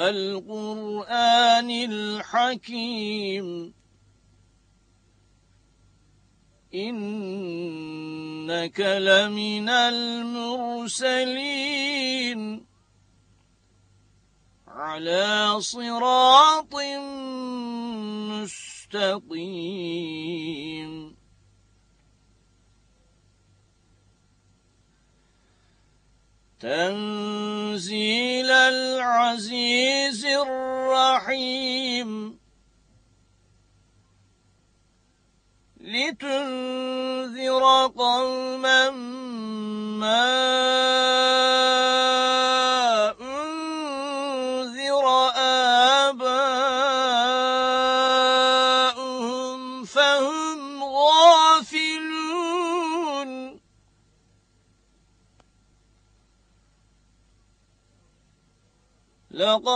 والقرآن الحكيم. إنك لمن المرسلين. على صراط مستقيم. تنزيل العزيز الرحيم. لتنذر قوما ما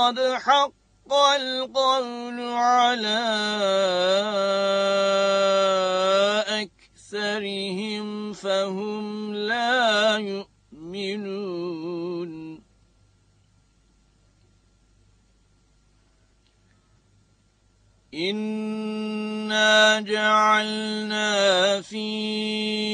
لقد حق القول على أكثرهم فهم لا يؤمنون. إنا جعلنا في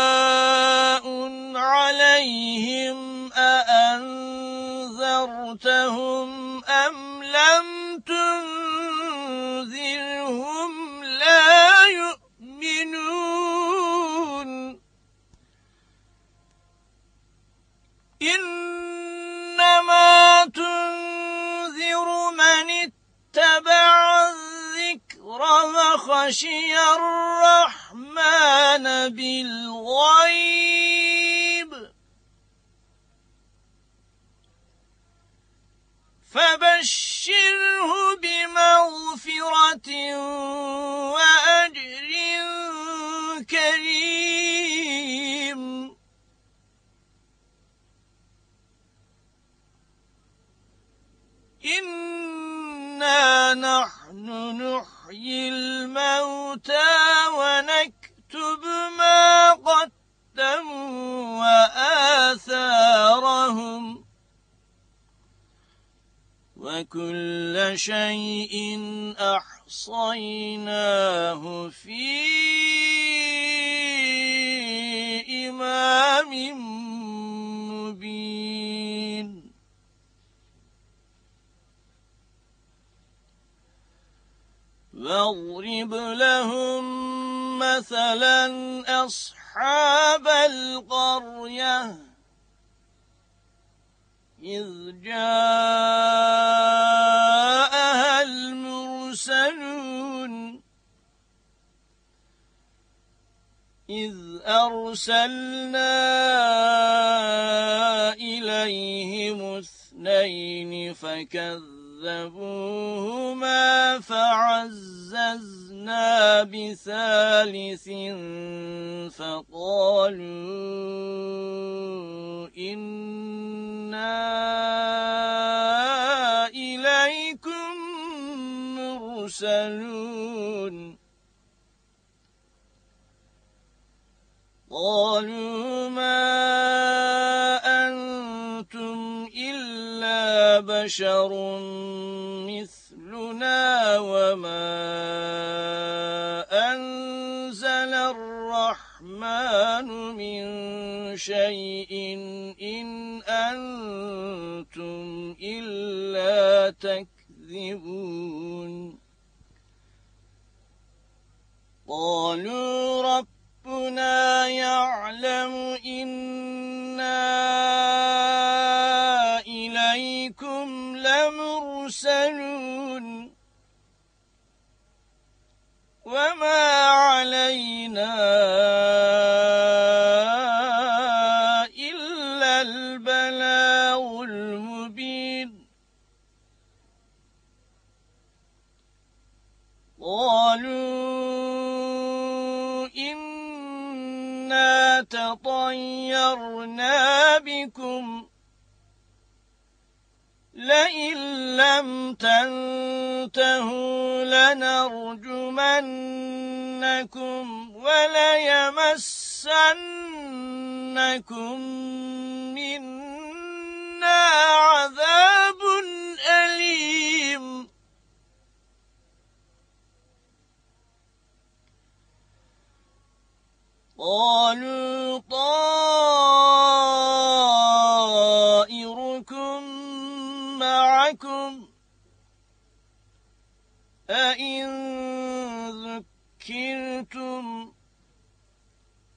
أأنذرتهم أم لم تنذرهم لا يؤمنون إنما تنذر من اتبع الذكر وخشي الرحمن بالغيب فبشره بمغفرة وأجر كريم. إنا نحن نحيي الموتى ونكتب ما قدموا وآثارهم وكل شيء أحصيناه في إمام مبين. واضرب لهم مثلا أصحاب القرية. إذ جاءها المرسلون. إذ أرسلنا إليهم اثنين فكذبوهما فعززنا بثالث فقالوا إنا إليكم مرسلون قالوا ما أنتم إلا بشر مثلنا وما شيء إن أنتم إلا تكذبون. قالوا ربنا يعلم إِنَّا يرسلون وما وليمسنكم منا عذاب أليم. قالوا معكم. أئن ذكرتم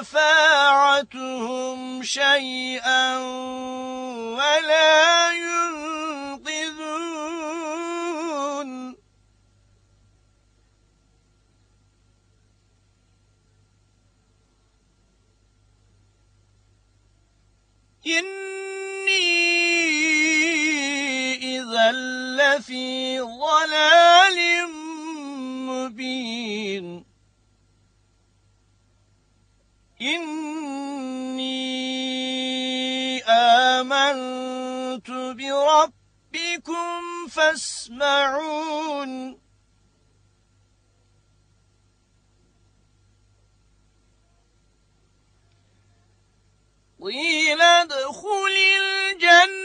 شفاعتهم شيئا ولا ينقذون. إني إذا لفي ضلال. فاسمعون. قيل ادخل الجنة.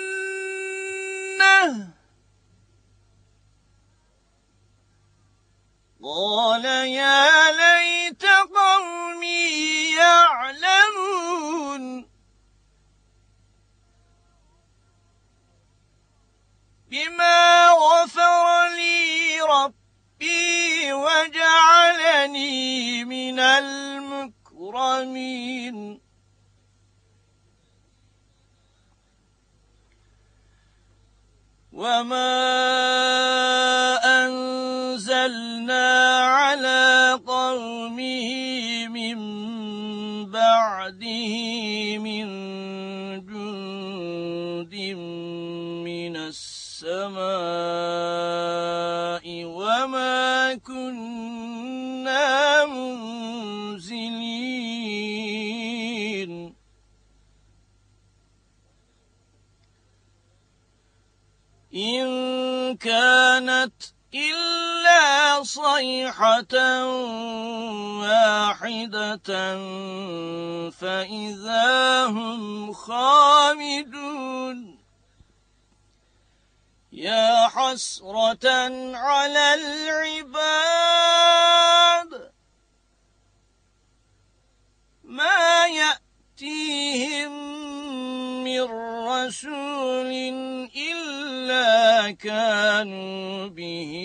قال وجعلني من المكرمين. وما أنزلنا على قومه من بعده من جند من السماء صيحة واحدة فإذا هم خامدون. يا حسرة على العباد ما يأتيهم من رسول إلا كانوا به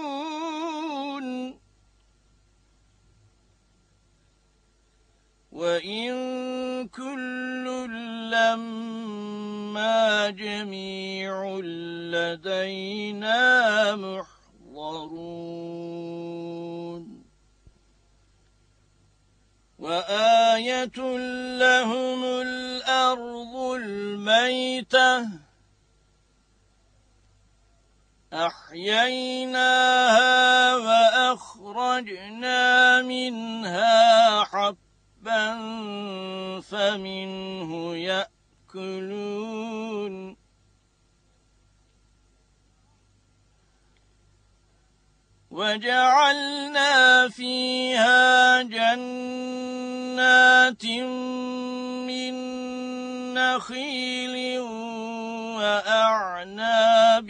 وإن كل لما جميع لدينا محسن يحضرون وآية لهم الأرض الميتة أحييناها وأخرجنا منها حبا فمنه يأكلون وجعلنا فيها جنات من نخيل وأعناب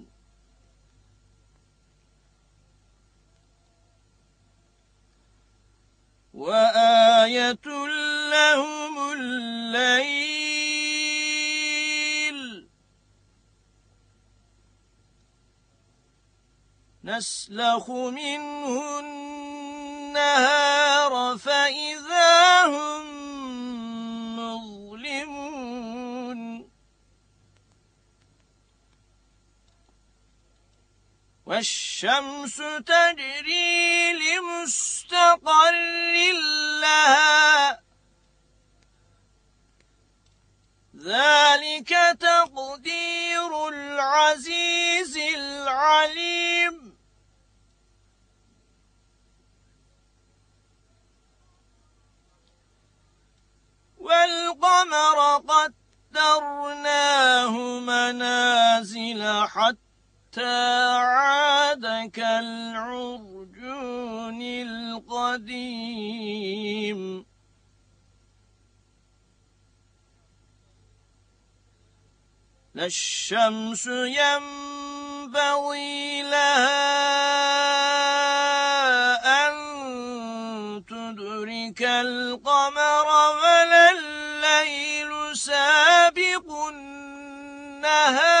وآية لهم الليل. نسلخ منه النهار فإذا هم والشمس تجري لمستقر لها. ذلك تقدير العزيز العليم. والقمر قدرناه منازل حتى عاد كالعرجون القديم. لا الشمس ينبغي لها أن تدرك القمر ولا الليل سابق النهار.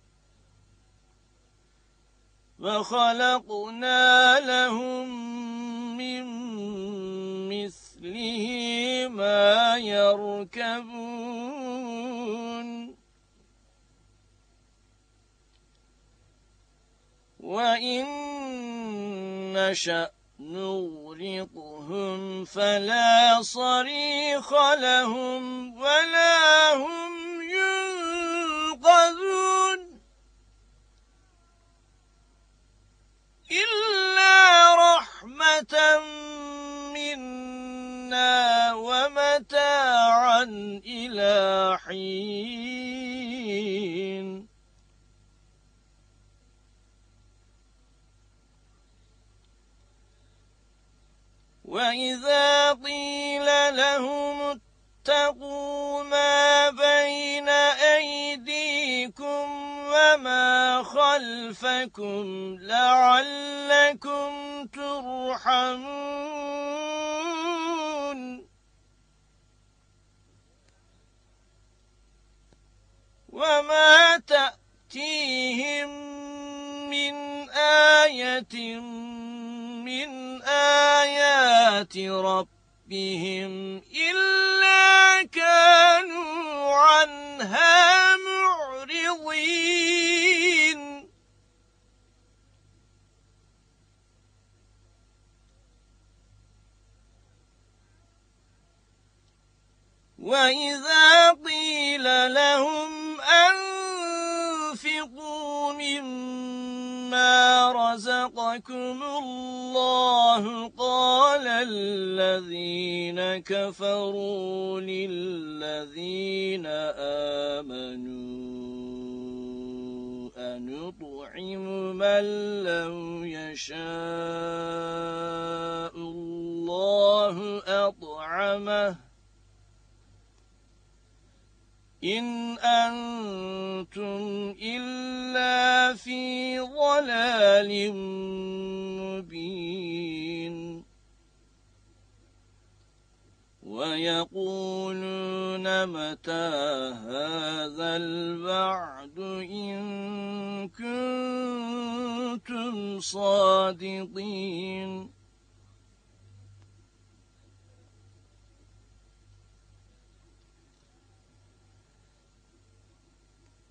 وخلقنا لهم من مثله ما يركبون. وإن نشأ نغرقهم فلا صريخ لهم ولا هم ينقذون إلا رحمة منا ومتاعا إلى حين. وإذا قيل لهم اتقوا ما بين أيديكم وما خلفكم لعلكم ترحمون. وما تأتيهم من آية من آيات ربهم إلا كانوا عنها معرضين وإذا قيل لهم أنفقوا مما رزقكم الله قال الذين كفروا للذين آمنوا أنطعم من لو يشاء الله أطعمه. إن أنتم إلا في ضلال مبين. ويقولون متى هذا البعد إن كنتم صادقين.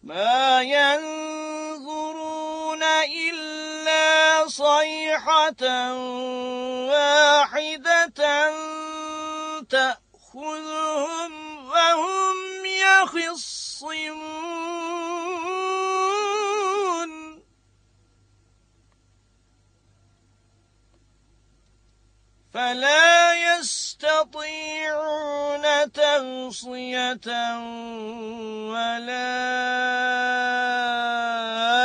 ما ينظرون إلا صيحة واحدة تأخذهم وهم يخصمون. فلا يستطيعون توصية ولا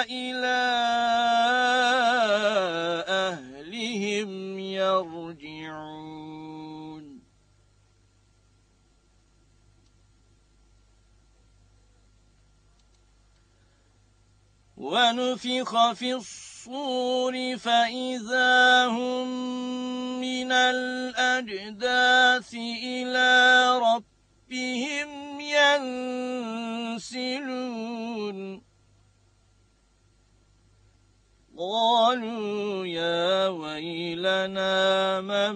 إلى أهلهم يرجعون. ونفخ في الصور فإذا هم من الأجداث إلى ربهم ينسلون. قالوا يا ويلنا من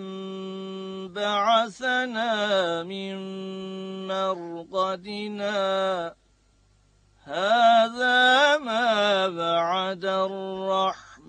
بعثنا من مرقدنا؟ هذا ما بعد الرحمن.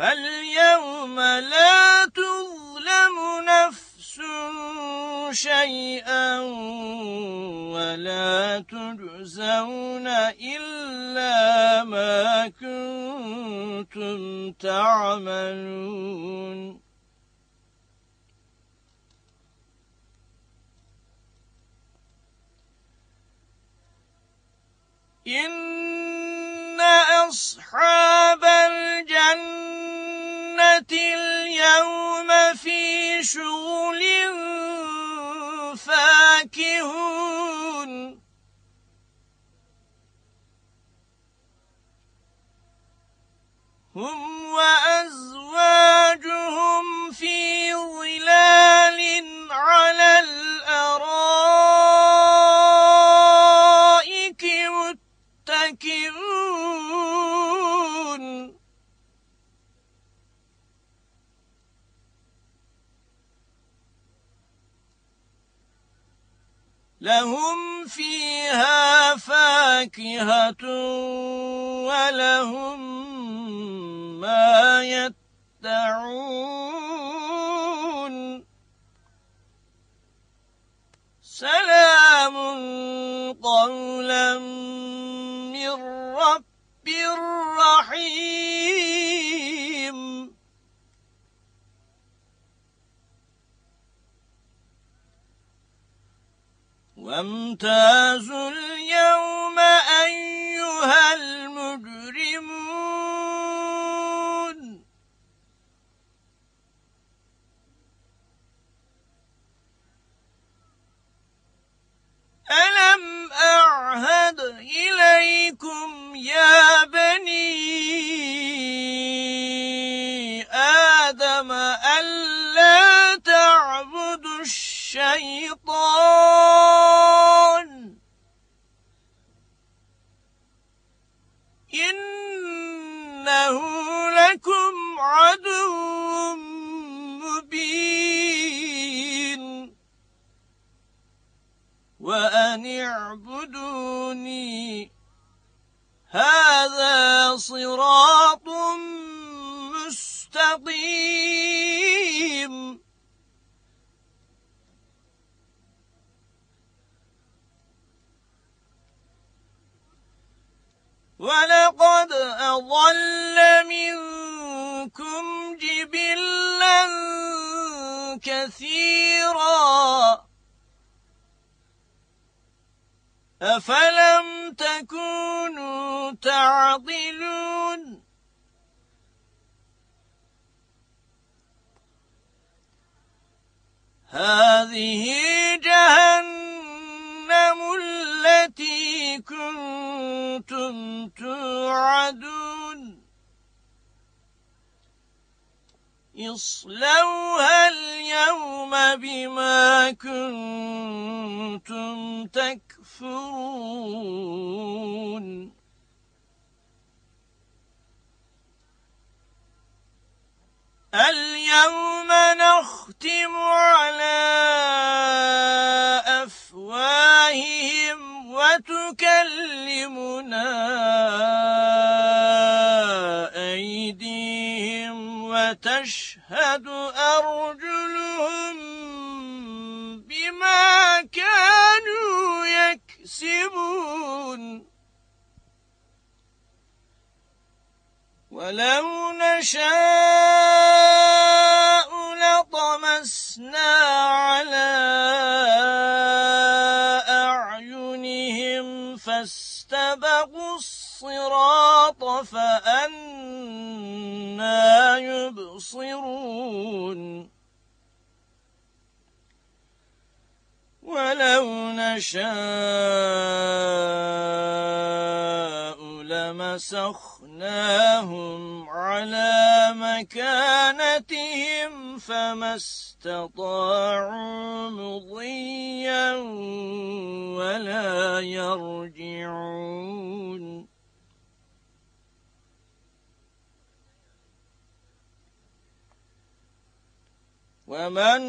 فاليوم لا تظلم نفس شيئا ولا تجزون إلا ما كنتم تعملون. إن أصحاب الجنة اليوم في شغل فاكهون. هم فاكهة ولهم ما يدعون. سلام قولا من رب رحيم. وامتازوا اليوم أيها المجرمون. ألم أعهد إليكم يا بني إنه لكم عدو مبين. وأن اعبدوني هذا صراط مستقيم. ولقد أضل منكم جبلا كثيرا. أفلم تكونوا تعضلون هذه جهنم التي كنتم توعدون اصلوها اليوم بما كنتم تكفرون اليوم نختم على أفواههم وتكلمنا أيديهم وتشهد أرجلهم بما كانوا يكسبون. ولو نشاء لطمسنا على أعينهم فاستبقوا الصراط فأنا يبصرون. ولو نشاء لمسخناهم على مكانتهم فما استطاعوا مضيا ولا يرجعون ومن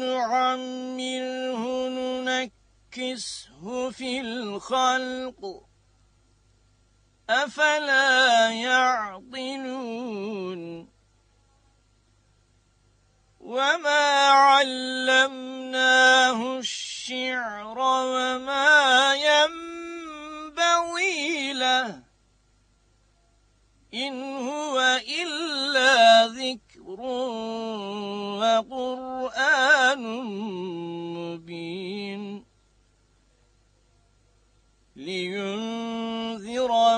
نعمره ننكسه في الخلق أفلا يعقلون وما علمناه الشعر وما ينبغي له إن هو إلا ذكر وقرآن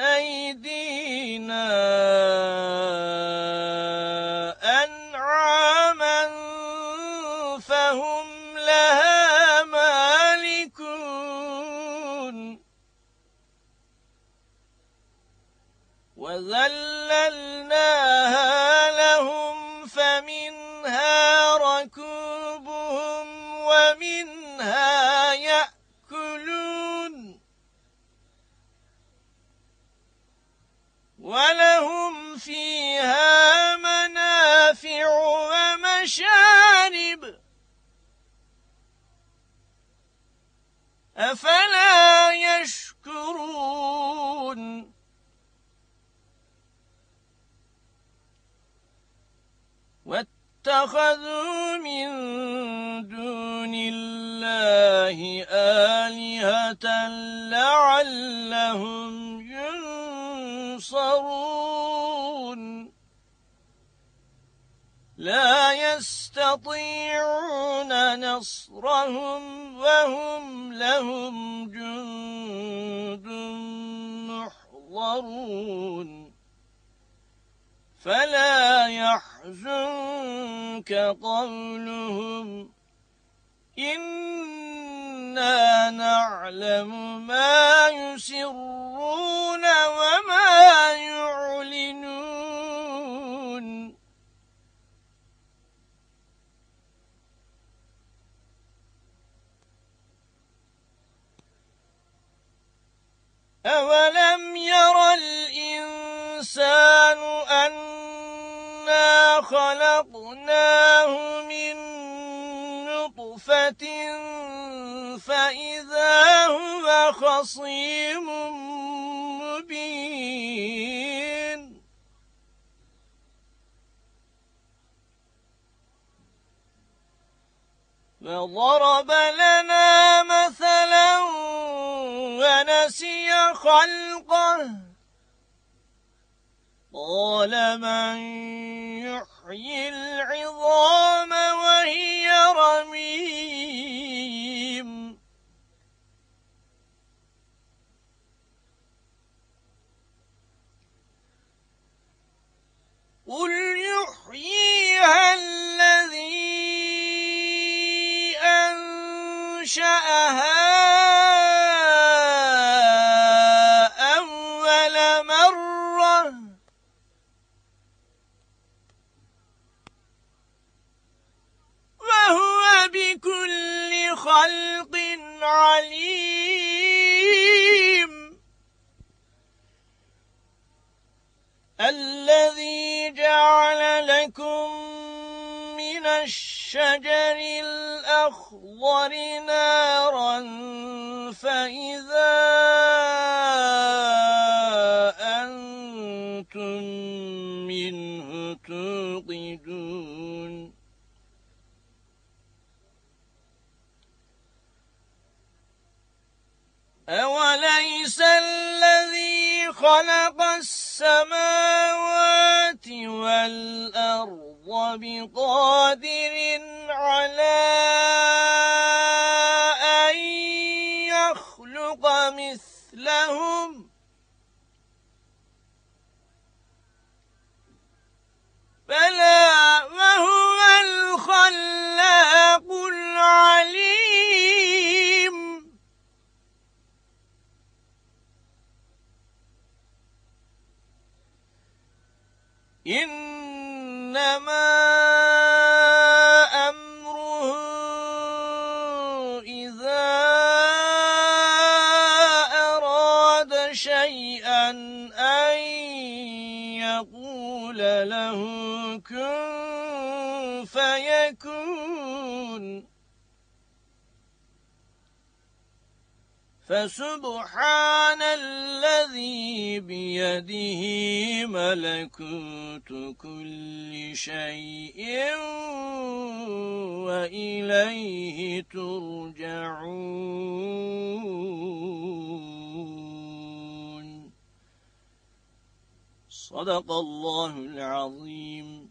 أيدينا. لا يستطيعون نصرهم وهم لهم جند محضرون. فلا يحزنك قولهم إنا نعلم ما يسرون وما يعلنون. أولم ير الإنسان أنا خلقناه من نطفة فإذا هو خصيم مبين. وضرب لنا مثلا ونسي خلقه. قال من الشجر الأخضر نارا فإذا أنتم منه توقدون. أوليس الذي خلق السماوات والأرض بقادر على فسبحان الذي بيده ملكوت كل شيء وإليه ترجعون. صدق الله العظيم.